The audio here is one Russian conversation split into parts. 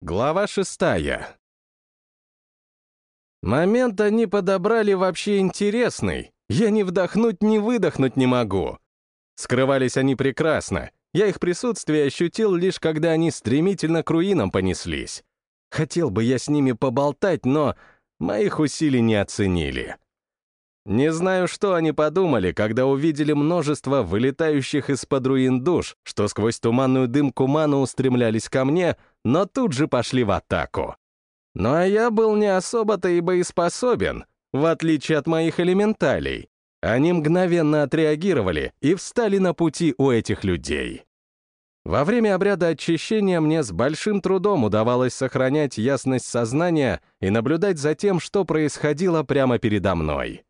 Глава шестая. Момент они подобрали вообще интересный. Я ни вдохнуть, ни выдохнуть не могу. Скрывались они прекрасно. Я их присутствие ощутил лишь когда они стремительно к руинам понеслись. Хотел бы я с ними поболтать, но моих усилий не оценили. Не знаю, что они подумали, когда увидели множество вылетающих из-под руин душ, что сквозь туманную дымку ману устремлялись ко мне, но тут же пошли в атаку. Ну а я был не особо-то и боеспособен, в отличие от моих элементалей. Они мгновенно отреагировали и встали на пути у этих людей. Во время обряда очищения мне с большим трудом удавалось сохранять ясность сознания и наблюдать за тем, что происходило прямо передо мной.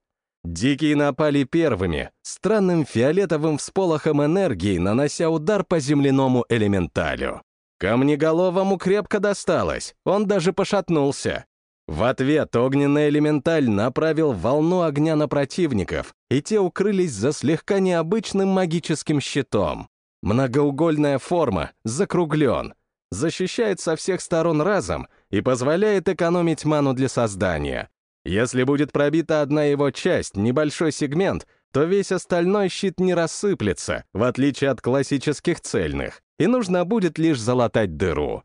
Дикие напали первыми, странным фиолетовым всполохом энергии, нанося удар по земляному элементалю. Камнеголовому крепко досталось, он даже пошатнулся. В ответ огненный элементаль направил волну огня на противников, и те укрылись за слегка необычным магическим щитом. Многоугольная форма, закруглен, защищает со всех сторон разом и позволяет экономить ману для создания. Если будет пробита одна его часть, небольшой сегмент, то весь остальной щит не рассыплется, в отличие от классических цельных, и нужно будет лишь залатать дыру.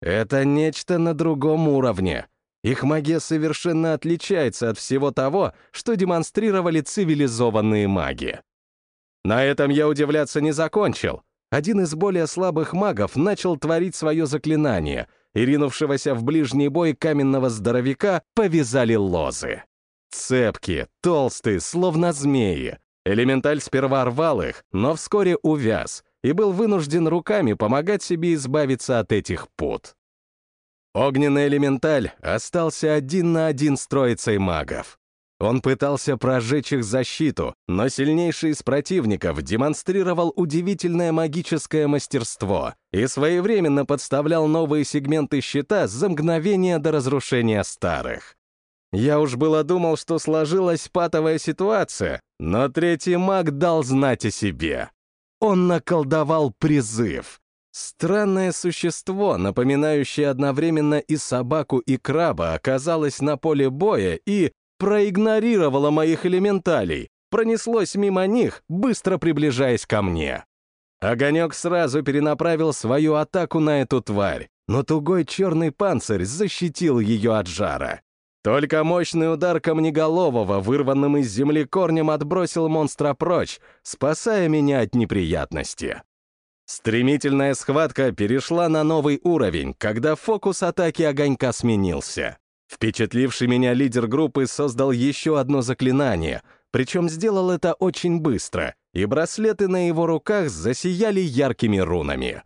Это нечто на другом уровне. Их магия совершенно отличается от всего того, что демонстрировали цивилизованные маги. На этом я удивляться не закончил. Один из более слабых магов начал творить свое заклинание — и ринувшегося в ближний бой каменного здоровяка повязали лозы. Цепки, толстые, словно змеи. Элементаль сперва рвал их, но вскоре увяз и был вынужден руками помогать себе избавиться от этих пут. Огненный элементаль остался один на один с троицей магов. Он пытался прожечь их защиту, но сильнейший из противников демонстрировал удивительное магическое мастерство и своевременно подставлял новые сегменты щита за мгновение до разрушения старых. Я уж было думал, что сложилась патовая ситуация, но третий маг дал знать о себе. Он наколдовал призыв. Странное существо, напоминающее одновременно и собаку, и краба, оказалось на поле боя и, проигнорировало моих элементалей, пронеслось мимо них, быстро приближаясь ко мне. Огонек сразу перенаправил свою атаку на эту тварь, но тугой черный панцирь защитил ее от жара. Только мощный удар камнеголового, вырванным из земли корнем, отбросил монстра прочь, спасая меня от неприятности. Стремительная схватка перешла на новый уровень, когда фокус атаки огонька сменился. Впечатливший меня лидер группы создал еще одно заклинание, причем сделал это очень быстро, и браслеты на его руках засияли яркими рунами.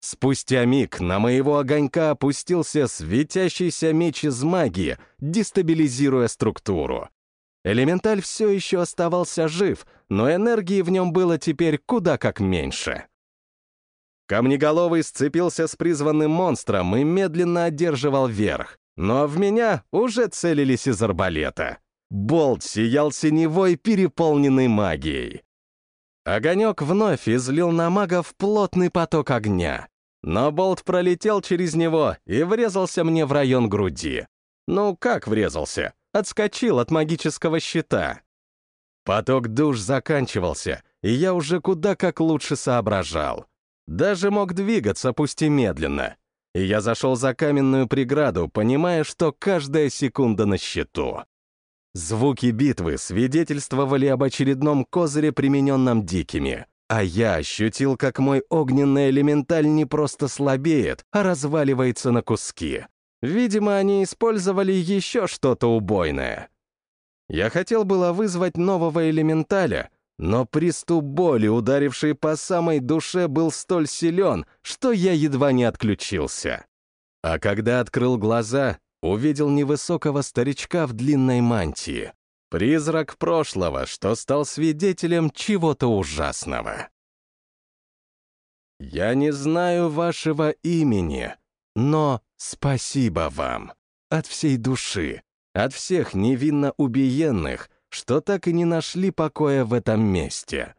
Спустя миг на моего огонька опустился светящийся меч из магии, дестабилизируя структуру. Элементаль все еще оставался жив, но энергии в нем было теперь куда как меньше. Камнеголовый сцепился с призванным монстром и медленно одерживал верх. Но в меня уже целились из арбалета. Болт сиял синевой, переполненный магией. Огонек вновь излил на магов плотный поток огня. Но болт пролетел через него и врезался мне в район груди. Ну, как врезался? Отскочил от магического щита. Поток душ заканчивался, и я уже куда как лучше соображал. Даже мог двигаться, пусть и медленно и я зашел за каменную преграду, понимая, что каждая секунда на счету. Звуки битвы свидетельствовали об очередном козыре, примененном дикими, а я ощутил, как мой огненный элементаль не просто слабеет, а разваливается на куски. Видимо, они использовали еще что-то убойное. Я хотел было вызвать нового элементаля, но приступ боли, ударивший по самой душе, был столь силен, что я едва не отключился. А когда открыл глаза, увидел невысокого старичка в длинной мантии. Призрак прошлого, что стал свидетелем чего-то ужасного. «Я не знаю вашего имени, но спасибо вам. От всей души, от всех невинно убиенных — что так и не нашли покоя в этом месте.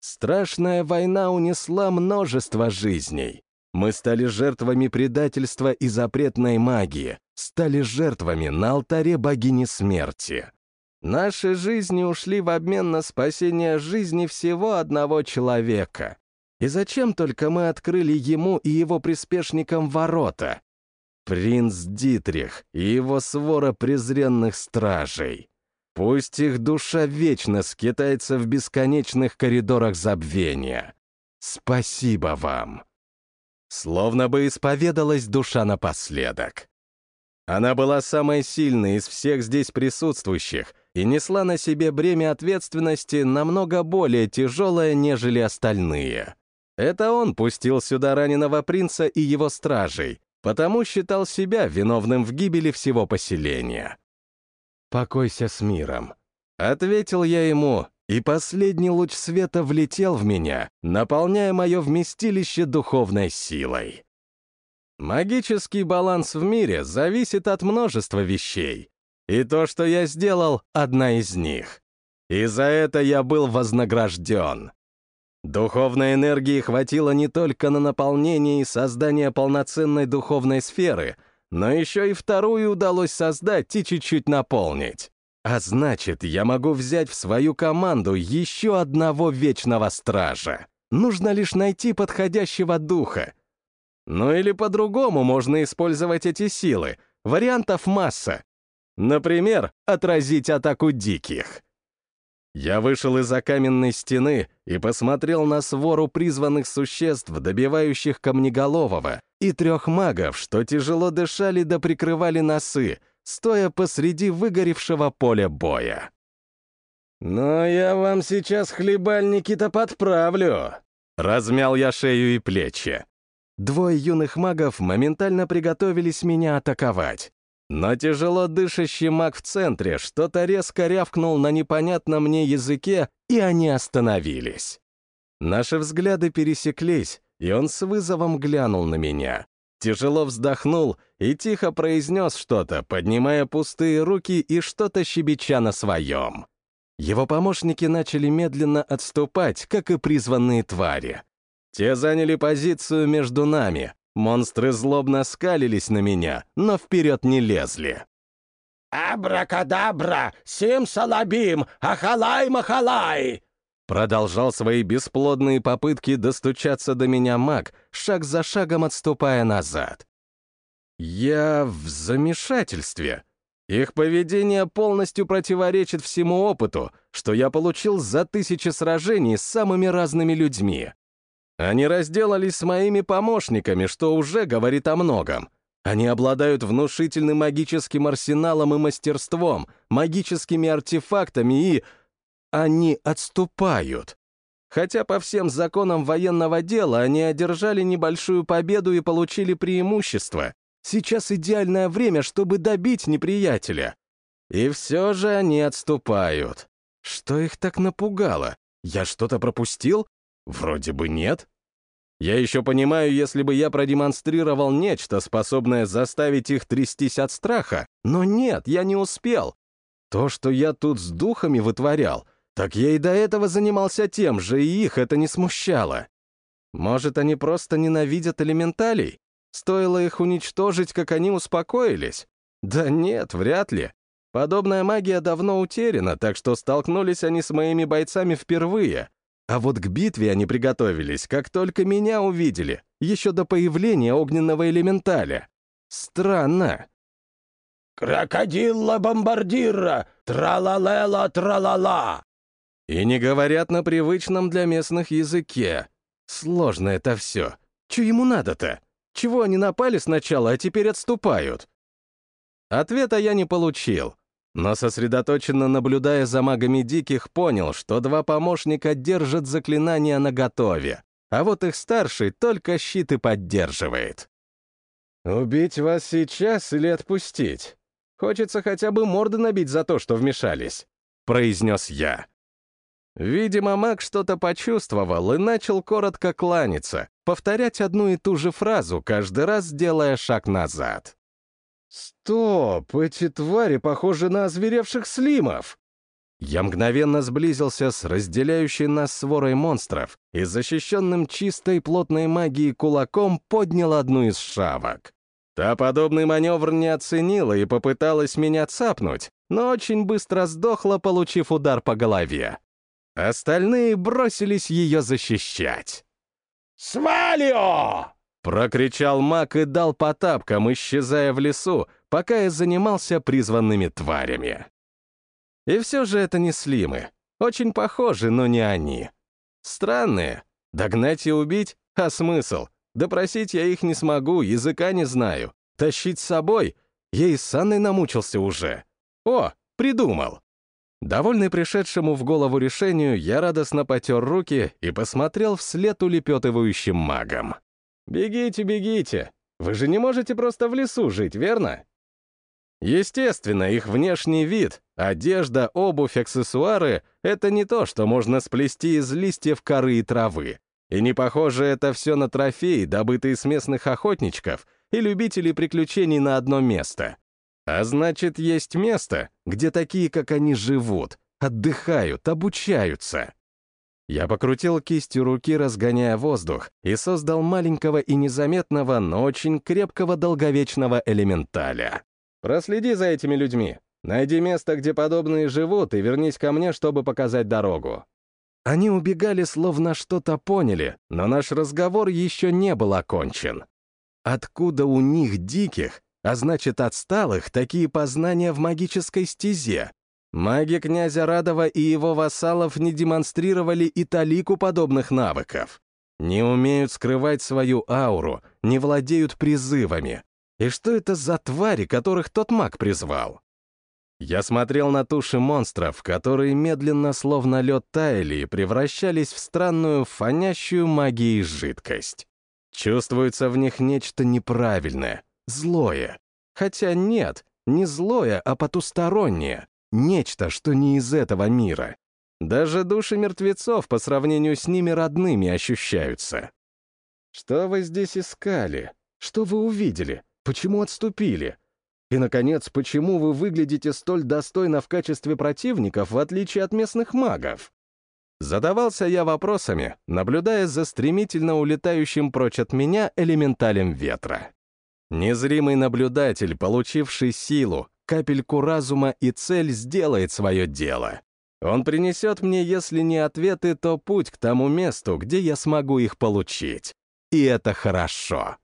Страшная война унесла множество жизней, Мы стали жертвами предательства и запретной магии, стали жертвами на алтаре богини смерти. Наши жизни ушли в обмен на спасение жизни всего одного человека. И зачем только мы открыли ему и его приспешникам ворота? Принц Дитрих и его свора презренных стражей. Пусть их душа вечно скитается в бесконечных коридорах забвения. Спасибо вам. Словно бы исповедалась душа напоследок. Она была самой сильной из всех здесь присутствующих и несла на себе бремя ответственности намного более тяжелое, нежели остальные. Это он пустил сюда раненого принца и его стражей, потому считал себя виновным в гибели всего поселения. «Покойся с миром», — ответил я ему, и последний луч света влетел в меня, наполняя мое вместилище духовной силой. Магический баланс в мире зависит от множества вещей, и то, что я сделал, одна из них. И за это я был вознагражден. Духовной энергии хватило не только на наполнение и создание полноценной духовной сферы, но еще и вторую удалось создать и чуть-чуть наполнить. А значит, я могу взять в свою команду еще одного вечного стража. Нужно лишь найти подходящего духа. Ну или по-другому можно использовать эти силы. Вариантов масса. Например, отразить атаку диких. Я вышел из-за каменной стены и посмотрел на свору призванных существ, добивающих камнеголового, и трех магов, что тяжело дышали да прикрывали носы, стоя посреди выгоревшего поля боя. «Но я вам сейчас хлебальники-то подправлю!» Размял я шею и плечи. Двое юных магов моментально приготовились меня атаковать. Но тяжело дышащий маг в центре что-то резко рявкнул на непонятном мне языке, и они остановились. Наши взгляды пересеклись, и он с вызовом глянул на меня. Тяжело вздохнул и тихо произнес что-то, поднимая пустые руки и что-то щебеча на своем. Его помощники начали медленно отступать, как и призванные твари. Те заняли позицию между нами, Монстры злобно скалились на меня, но вперед не лезли. «Абракадабра! Сим-салабим! Ахалай-махалай!» Продолжал свои бесплодные попытки достучаться до меня маг, шаг за шагом отступая назад. Я в замешательстве. Их поведение полностью противоречит всему опыту, что я получил за тысячи сражений с самыми разными людьми. Они разделались с моими помощниками, что уже говорит о многом. Они обладают внушительным магическим арсеналом и мастерством, магическими артефактами и... Они отступают. Хотя по всем законам военного дела они одержали небольшую победу и получили преимущество. Сейчас идеальное время, чтобы добить неприятеля. И все же они отступают. Что их так напугало? Я что-то пропустил? Вроде бы нет. Я еще понимаю, если бы я продемонстрировал нечто, способное заставить их трястись от страха, но нет, я не успел. То, что я тут с духами вытворял, так я и до этого занимался тем же, и их это не смущало. Может, они просто ненавидят элементалей? Стоило их уничтожить, как они успокоились? Да нет, вряд ли. Подобная магия давно утеряна, так что столкнулись они с моими бойцами впервые, а вот к битве они приготовились, как только меня увидели, еще до появления огненного элементаля. Странно. «Крокодилла-бомбардира! Тралалела-тралала!» И не говорят на привычном для местных языке. Сложно это все. Че ему надо-то? Чего они напали сначала, а теперь отступают? Ответа я не получил, но сосредоточенно наблюдая за магами диких, понял, что два помощника держат заклинания наготове, а вот их старший только щиты поддерживает. «Убить вас сейчас или отпустить? Хочется хотя бы морды набить за то, что вмешались», — произнес я. Видимо, маг что-то почувствовал и начал коротко кланяться, повторять одну и ту же фразу, каждый раз делая шаг назад. «Стоп! Эти твари похожи на озверевших слимов!» Я мгновенно сблизился с разделяющей нас сворой монстров и защищенным чистой плотной магией кулаком поднял одну из шавок. Та подобный маневр не оценила и попыталась меня цапнуть, но очень быстро сдохла, получив удар по голове. Остальные бросились ее защищать. «Свалио!» — прокричал маг и дал по тапкам, исчезая в лесу, пока я занимался призванными тварями. И все же это не слимы. Очень похожи, но не они. Странные. Догнать и убить? А смысл? Допросить я их не смогу, языка не знаю. Тащить с собой? Я и с Анной намучился уже. О, придумал. Довольный пришедшему в голову решению, я радостно потер руки и посмотрел вслед улепетывающим магам. «Бегите, бегите! Вы же не можете просто в лесу жить, верно?» Естественно, их внешний вид, одежда, обувь, аксессуары — это не то, что можно сплести из листьев коры и травы. И не похоже это все на трофеи, добытые с местных охотничков и любителей приключений на одно место. А значит, есть место, где такие, как они, живут, отдыхают, обучаются. Я покрутил кистью руки, разгоняя воздух, и создал маленького и незаметного, но очень крепкого долговечного элементаля. Проследи за этими людьми. Найди место, где подобные живут, и вернись ко мне, чтобы показать дорогу». Они убегали, словно что-то поняли, но наш разговор еще не был окончен. Откуда у них диких, а значит отсталых, такие познания в магической стезе? Маги князя Радова и его вассалов не демонстрировали и талику подобных навыков. Не умеют скрывать свою ауру, не владеют призывами, и что это за твари, которых тот маг призвал? Я смотрел на туши монстров, которые медленно, словно лед, таяли и превращались в странную, фонящую магией жидкость. Чувствуется в них нечто неправильное, злое. Хотя нет, не злое, а потустороннее. Нечто, что не из этого мира. Даже души мертвецов по сравнению с ними родными ощущаются. Что вы здесь искали? Что вы увидели? Почему отступили? И, наконец, почему вы выглядите столь достойно в качестве противников, в отличие от местных магов? Задавался я вопросами, наблюдая за стремительно улетающим прочь от меня элементалем ветра. Незримый наблюдатель, получивший силу, капельку разума и цель, сделает свое дело. Он принесет мне, если не ответы, то путь к тому месту, где я смогу их получить. И это хорошо.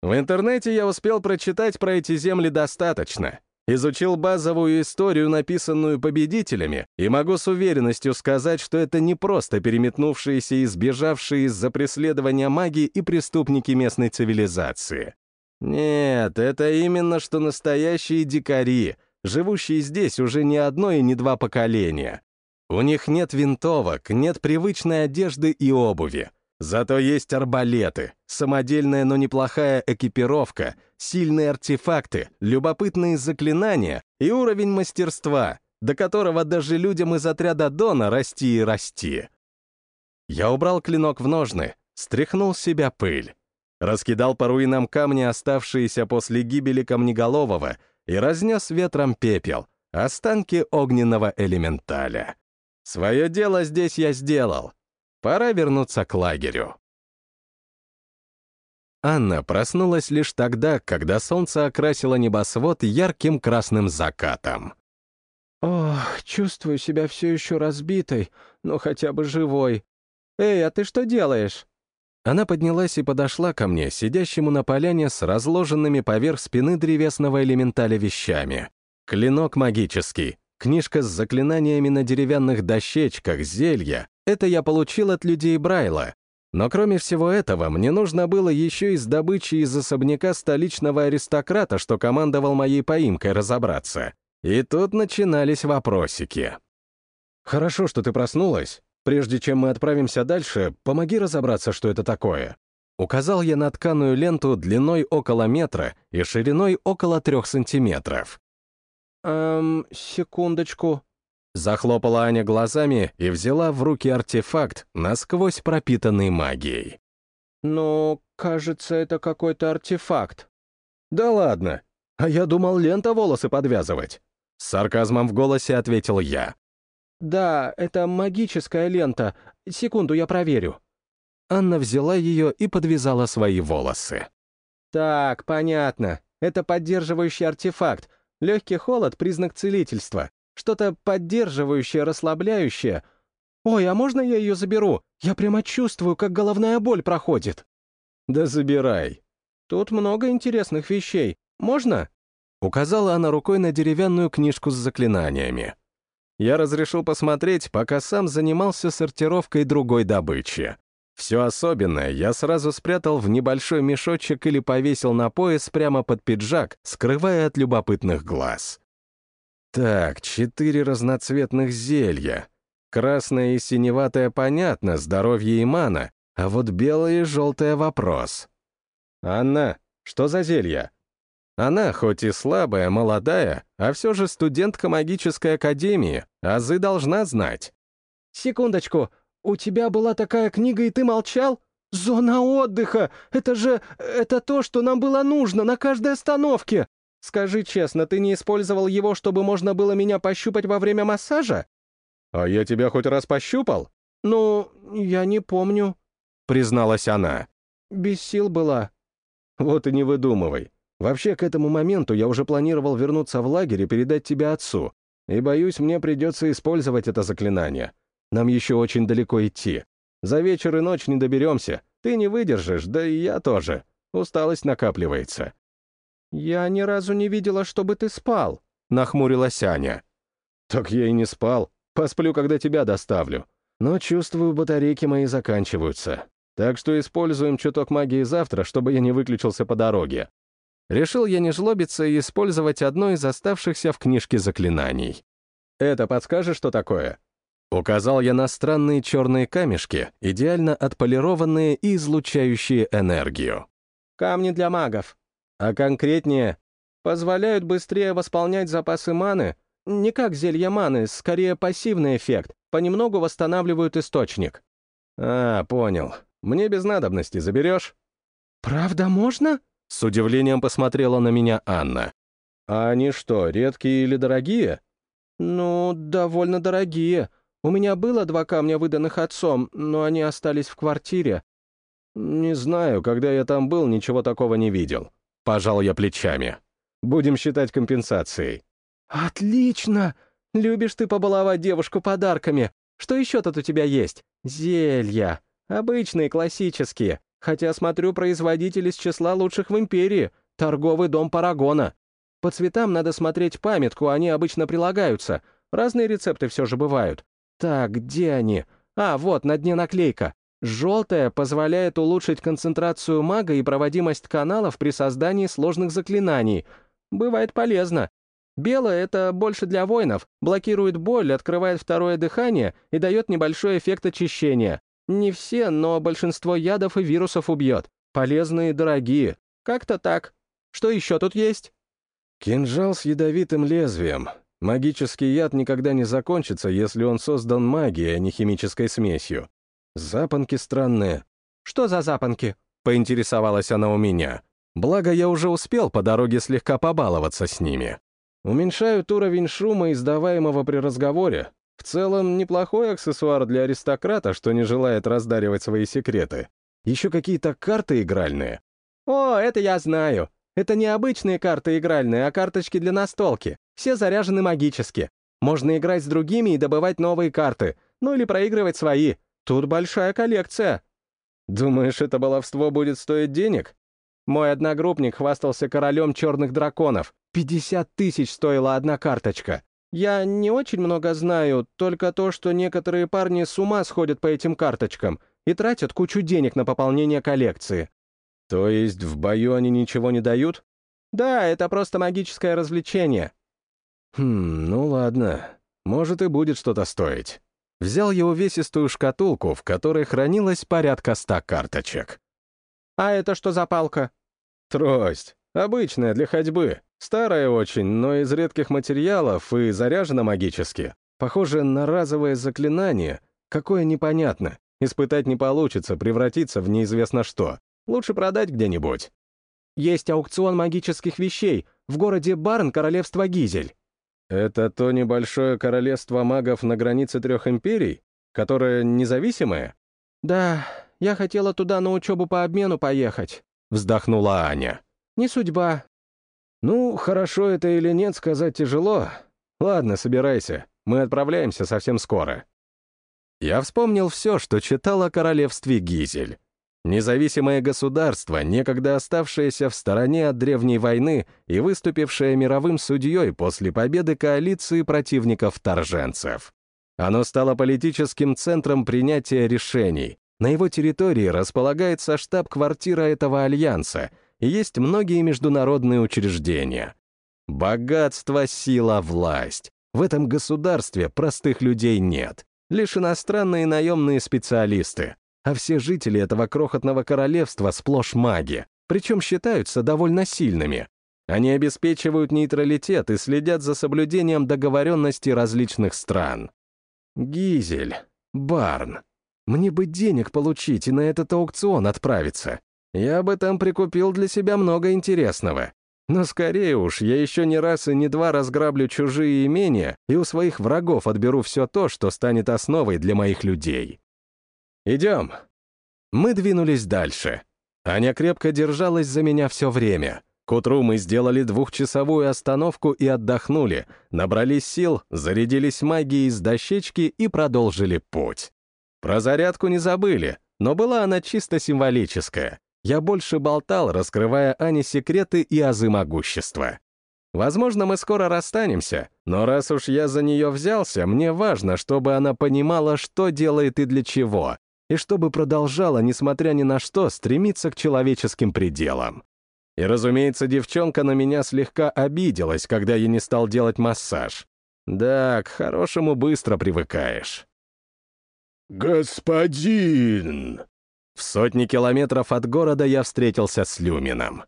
В интернете я успел прочитать про эти земли достаточно. Изучил базовую историю, написанную победителями, и могу с уверенностью сказать, что это не просто переметнувшиеся и сбежавшие из-за преследования магии и преступники местной цивилизации. Нет, это именно что настоящие дикари, живущие здесь уже не одно и не два поколения. У них нет винтовок, нет привычной одежды и обуви. Зато есть арбалеты, самодельная, но неплохая экипировка, сильные артефакты, любопытные заклинания и уровень мастерства, до которого даже людям из отряда Дона расти и расти. Я убрал клинок в ножны, стряхнул с себя пыль, раскидал по руинам камни, оставшиеся после гибели Камнеголового, и разнес ветром пепел, останки огненного элементаля. Свое дело здесь я сделал, Пора вернуться к лагерю. Анна проснулась лишь тогда, когда солнце окрасило небосвод ярким красным закатом. «Ох, чувствую себя все еще разбитой, но хотя бы живой. Эй, а ты что делаешь?» Она поднялась и подошла ко мне, сидящему на поляне с разложенными поверх спины древесного элементаля вещами. Клинок магический, книжка с заклинаниями на деревянных дощечках, зелья, это я получил от людей Брайла. Но кроме всего этого, мне нужно было еще и с добычей из особняка столичного аристократа, что командовал моей поимкой, разобраться. И тут начинались вопросики. «Хорошо, что ты проснулась. Прежде чем мы отправимся дальше, помоги разобраться, что это такое». Указал я на тканую ленту длиной около метра и шириной около трех сантиметров. «Эм, секундочку», Захлопала Аня глазами и взяла в руки артефакт, насквозь пропитанный магией. «Ну, кажется, это какой-то артефакт». «Да ладно! А я думал, лента волосы подвязывать!» С сарказмом в голосе ответил я. Да, это магическая лента. Секунду, я проверю». Анна взяла ее и подвязала свои волосы. «Так, понятно. Это поддерживающий артефакт. Легкий холод — признак целительства. Что-то поддерживающее, расслабляющее. Ой, а можно я ее заберу? Я прямо чувствую, как головная боль проходит». «Да забирай». «Тут много интересных вещей. Можно?» Указала она рукой на деревянную книжку с заклинаниями. Я разрешил посмотреть, пока сам занимался сортировкой другой добычи. Все особенное я сразу спрятал в небольшой мешочек или повесил на пояс прямо под пиджак, скрывая от любопытных глаз. Так, четыре разноцветных зелья. Красное и синеватое понятно, здоровье и мана, а вот белое и желтое — вопрос. «Анна, что за зелья?» Она, хоть и слабая, молодая, а все же студентка магической академии, азы должна знать. «Секундочку, у тебя была такая книга, и ты молчал? Зона отдыха! Это же... это то, что нам было нужно на каждой остановке! Скажи честно, ты не использовал его, чтобы можно было меня пощупать во время массажа?» «А я тебя хоть раз пощупал?» «Ну, я не помню», — призналась она. «Без сил была». «Вот и не выдумывай. Вообще, к этому моменту я уже планировал вернуться в лагерь и передать тебя отцу. И, боюсь, мне придется использовать это заклинание. Нам еще очень далеко идти. За вечер и ночь не доберемся. Ты не выдержишь, да и я тоже. Усталость накапливается». «Я ни разу не видела, чтобы ты спал», — нахмурилась Аня. «Так я и не спал. Посплю, когда тебя доставлю. Но чувствую, батарейки мои заканчиваются. Так что используем чуток магии завтра, чтобы я не выключился по дороге. Решил я не жлобиться и использовать одно из оставшихся в книжке заклинаний. «Это подскажешь, что такое?» Указал я на странные черные камешки, идеально отполированные и излучающие энергию. «Камни для магов». А конкретнее? «Позволяют быстрее восполнять запасы маны. Не как зелье маны, скорее пассивный эффект. Понемногу восстанавливают источник». «А, понял. Мне без надобности заберешь?» «Правда можно?» С удивлением посмотрела на меня Анна. «А они что, редкие или дорогие?» «Ну, довольно дорогие. У меня было два камня, выданных отцом, но они остались в квартире». «Не знаю, когда я там был, ничего такого не видел». Пожал я плечами. «Будем считать компенсацией». «Отлично! Любишь ты побаловать девушку подарками. Что еще тут у тебя есть? Зелья. Обычные, классические. Хотя, смотрю, производитель из числа лучших в империи, торговый дом Парагона. По цветам надо смотреть памятку, они обычно прилагаются. Разные рецепты все же бывают. Так, где они? А, вот, на дне наклейка. Желтая позволяет улучшить концентрацию мага и проводимость каналов при создании сложных заклинаний. Бывает полезно. Белая — это больше для воинов, блокирует боль, открывает второе дыхание и дает небольшой эффект очищения. Не все, но большинство ядов и вирусов убьет. Полезные и дорогие. Как-то так. Что еще тут есть? Кинжал с ядовитым лезвием. Магический яд никогда не закончится, если он создан магией, а не химической смесью. Запонки странные. Что за запонки? Поинтересовалась она у меня. Благо, я уже успел по дороге слегка побаловаться с ними. Уменьшают уровень шума, издаваемого при разговоре, в целом, неплохой аксессуар для аристократа, что не желает раздаривать свои секреты. Еще какие-то карты игральные. О, это я знаю. Это не обычные карты игральные, а карточки для настолки. Все заряжены магически. Можно играть с другими и добывать новые карты. Ну или проигрывать свои. Тут большая коллекция. Думаешь, это баловство будет стоить денег? Мой одногруппник хвастался королем черных драконов. 50 тысяч стоила одна карточка. Я не очень много знаю, только то, что некоторые парни с ума сходят по этим карточкам и тратят кучу денег на пополнение коллекции. То есть в бою они ничего не дают? Да, это просто магическое развлечение. Хм, ну ладно. Может и будет что-то стоить. Взял я увесистую шкатулку, в которой хранилось порядка ста карточек. А это что за палка? Трость. Обычная, для ходьбы. Старая очень, но из редких материалов и заряжена магически. Похоже на разовое заклинание. Какое непонятно. Испытать не получится, превратиться в неизвестно что. Лучше продать где-нибудь. Есть аукцион магических вещей в городе Барн, королевство Гизель. Это то небольшое королевство магов на границе трех империй, которое независимое? Да, я хотела туда на учебу по обмену поехать, вздохнула Аня. Не судьба. Ну, хорошо это или нет, сказать тяжело. Ладно, собирайся, мы отправляемся совсем скоро. Я вспомнил все, что читал о королевстве Гизель. Независимое государство, некогда оставшееся в стороне от древней войны и выступившее мировым судьей после победы коалиции противников-торженцев. Оно стало политическим центром принятия решений. На его территории располагается штаб-квартира этого альянса, есть многие международные учреждения. Богатство, сила, власть. В этом государстве простых людей нет. Лишь иностранные наемные специалисты, а все жители этого крохотного королевства сплошь маги, причем считаются довольно сильными. Они обеспечивают нейтралитет и следят за соблюдением договоренностей различных стран. Гизель, Барн. Мне бы денег получить и на этот аукцион отправиться. Я бы там прикупил для себя много интересного. Но скорее уж, я еще не раз и не два разграблю чужие имения и у своих врагов отберу все то, что станет основой для моих людей. «Идем». Мы двинулись дальше. Аня крепко держалась за меня все время. К утру мы сделали двухчасовую остановку и отдохнули, набрались сил, зарядились магией из дощечки и продолжили путь. Про зарядку не забыли, но была она чисто символическая. Я больше болтал, раскрывая Ане секреты и азы могущества. Возможно, мы скоро расстанемся, но раз уж я за нее взялся, мне важно, чтобы она понимала, что делает и для чего, и чтобы продолжала, несмотря ни на что, стремиться к человеческим пределам. И, разумеется, девчонка на меня слегка обиделась, когда я не стал делать массаж. Да, к хорошему быстро привыкаешь. «Господин!» В сотни километров от города я встретился с Люмином.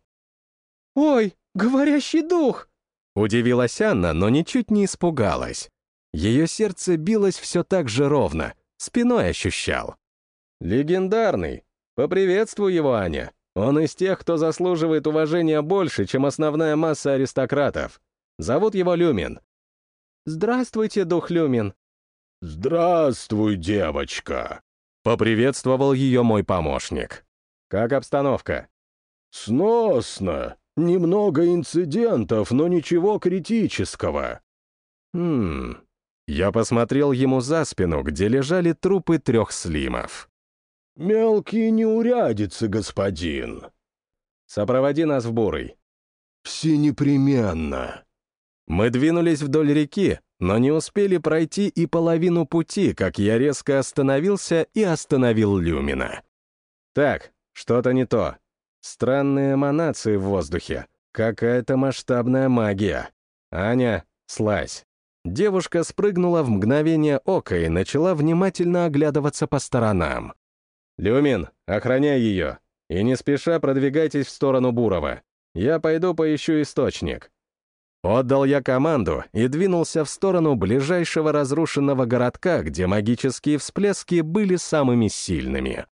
«Ой, говорящий дух!» Удивилась Анна, но ничуть не испугалась. Ее сердце билось все так же ровно, спиной ощущал. Легендарный. Поприветствую его, Аня. Он из тех, кто заслуживает уважения больше, чем основная масса аристократов. Зовут его Люмин. Здравствуйте, дух Люмин. Здравствуй, девочка. Поприветствовал ее мой помощник. Как обстановка? Сносно. Немного инцидентов, но ничего критического. Хм. Я посмотрел ему за спину, где лежали трупы трех слимов. «Мелкие неурядицы, господин». «Сопроводи нас в Бурый». «Все непременно». Мы двинулись вдоль реки, но не успели пройти и половину пути, как я резко остановился и остановил Люмина. Так, что-то не то. Странные эманации в воздухе. Какая-то масштабная магия. Аня, слазь. Девушка спрыгнула в мгновение ока и начала внимательно оглядываться по сторонам. «Люмин, охраняй ее, и не спеша продвигайтесь в сторону Бурова. Я пойду поищу источник». Отдал я команду и двинулся в сторону ближайшего разрушенного городка, где магические всплески были самыми сильными.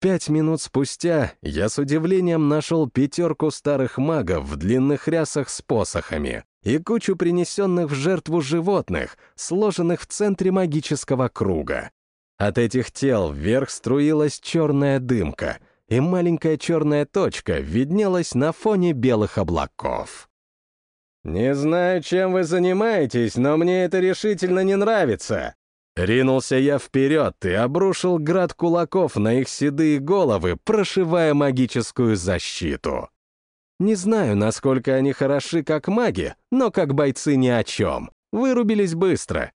Пять минут спустя я с удивлением нашел пятерку старых магов в длинных рясах с посохами и кучу принесенных в жертву животных, сложенных в центре магического круга. От этих тел вверх струилась черная дымка, и маленькая черная точка виднелась на фоне белых облаков. «Не знаю, чем вы занимаетесь, но мне это решительно не нравится!» Ринулся я вперед и обрушил град кулаков на их седые головы, прошивая магическую защиту. Не знаю, насколько они хороши как маги, но как бойцы ни о чем. Вырубились быстро,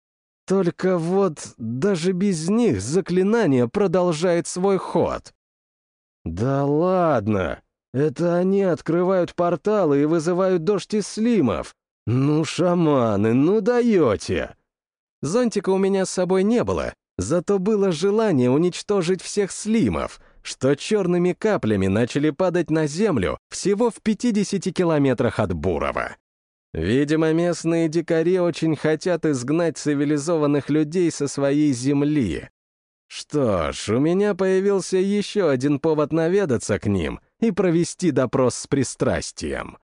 только вот даже без них заклинание продолжает свой ход. Да ладно, это они открывают порталы и вызывают дождь из слимов. Ну, шаманы, ну даете. Зонтика у меня с собой не было, зато было желание уничтожить всех слимов, что черными каплями начали падать на землю всего в 50 километрах от Бурова. Видимо, местные дикари очень хотят изгнать цивилизованных людей со своей земли. Что ж, у меня появился еще один повод наведаться к ним и провести допрос с пристрастием.